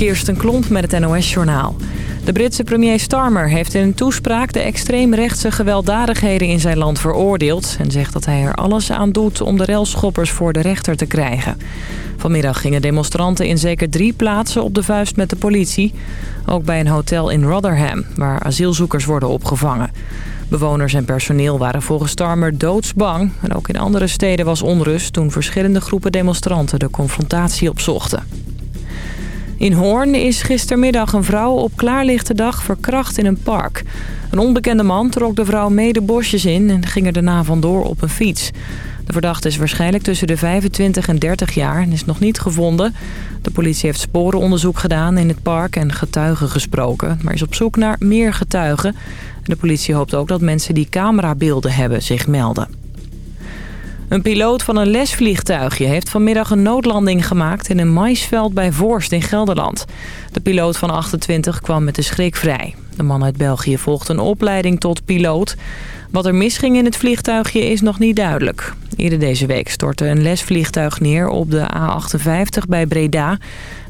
Kirsten Klomp met het NOS-journaal. De Britse premier Starmer heeft in een toespraak de extreemrechtse gewelddadigheden in zijn land veroordeeld... en zegt dat hij er alles aan doet om de relschoppers voor de rechter te krijgen. Vanmiddag gingen demonstranten in zeker drie plaatsen op de vuist met de politie. Ook bij een hotel in Rotherham, waar asielzoekers worden opgevangen. Bewoners en personeel waren volgens Starmer doodsbang. En ook in andere steden was onrust toen verschillende groepen demonstranten de confrontatie opzochten. In Hoorn is gistermiddag een vrouw op klaarlichte dag verkracht in een park. Een onbekende man trok de vrouw mee de bosjes in en ging er daarna vandoor op een fiets. De verdachte is waarschijnlijk tussen de 25 en 30 jaar en is nog niet gevonden. De politie heeft sporenonderzoek gedaan in het park en getuigen gesproken... maar is op zoek naar meer getuigen. De politie hoopt ook dat mensen die camerabeelden hebben zich melden. Een piloot van een lesvliegtuigje heeft vanmiddag een noodlanding gemaakt in een maisveld bij Voorst in Gelderland. De piloot van 28 kwam met de schrik vrij. De man uit België volgde een opleiding tot piloot. Wat er misging in het vliegtuigje is nog niet duidelijk. Eerder deze week stortte een lesvliegtuig neer op de A58 bij Breda.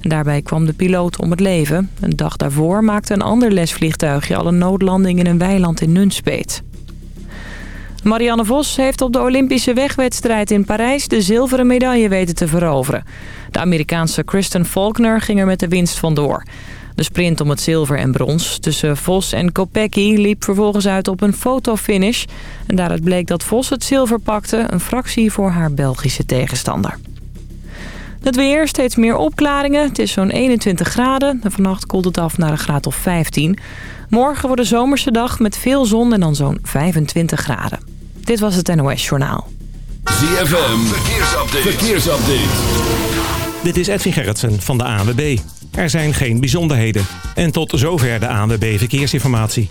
Daarbij kwam de piloot om het leven. Een dag daarvoor maakte een ander lesvliegtuigje al een noodlanding in een weiland in Nunspeet. Marianne Vos heeft op de Olympische wegwedstrijd in Parijs de zilveren medaille weten te veroveren. De Amerikaanse Kristen Faulkner ging er met de winst vandoor. De sprint om het zilver en brons tussen Vos en Kopecky liep vervolgens uit op een fotofinish. En daaruit bleek dat Vos het zilver pakte, een fractie voor haar Belgische tegenstander. Het weer, steeds meer opklaringen. Het is zo'n 21 graden. En vannacht koelt het af naar een graad of 15. Morgen wordt een zomerse dag met veel zon en dan zo'n 25 graden. Dit was het NOS Journaal. ZFM, verkeersupdate. verkeersupdate. Dit is Edwin Gerritsen van de ANWB. Er zijn geen bijzonderheden. En tot zover de ANWB Verkeersinformatie.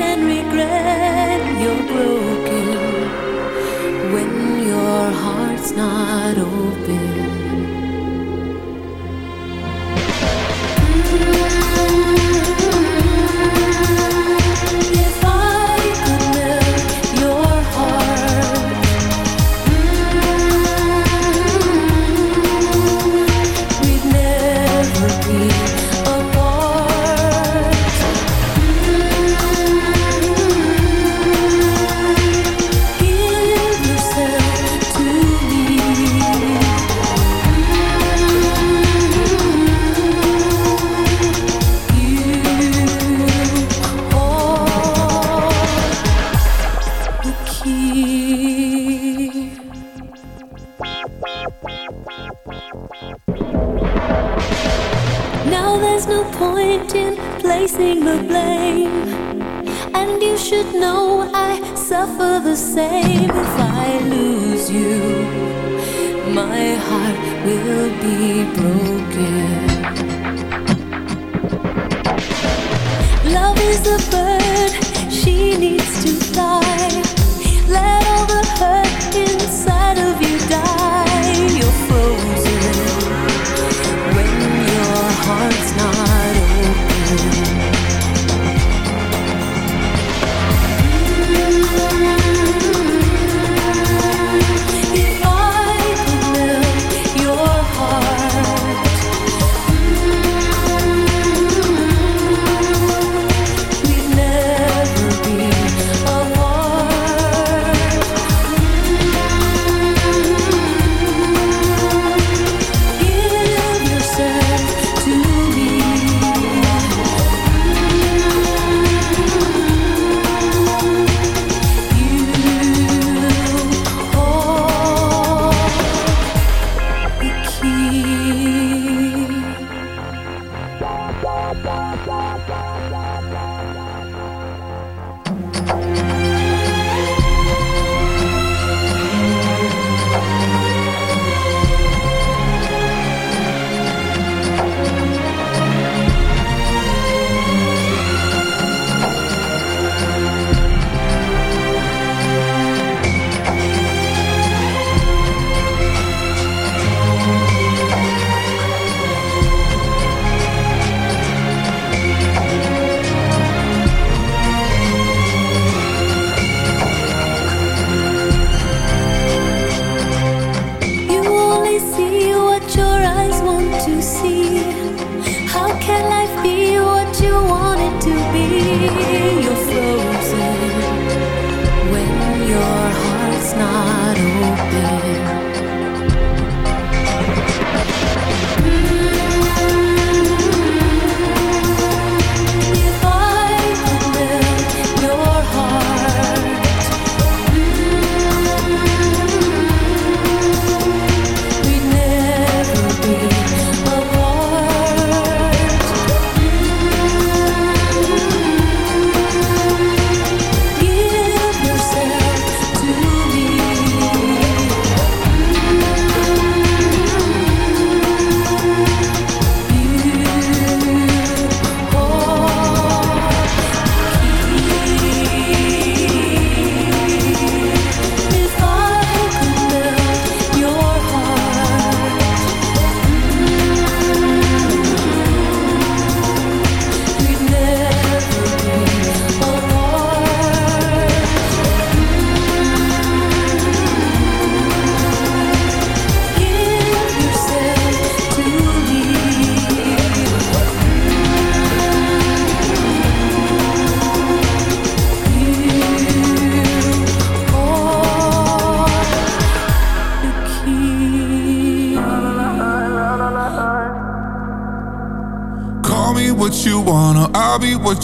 And regret. You're broken when your heart's not open.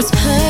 Cause perfect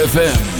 ZFM.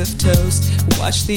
of toast. Watch the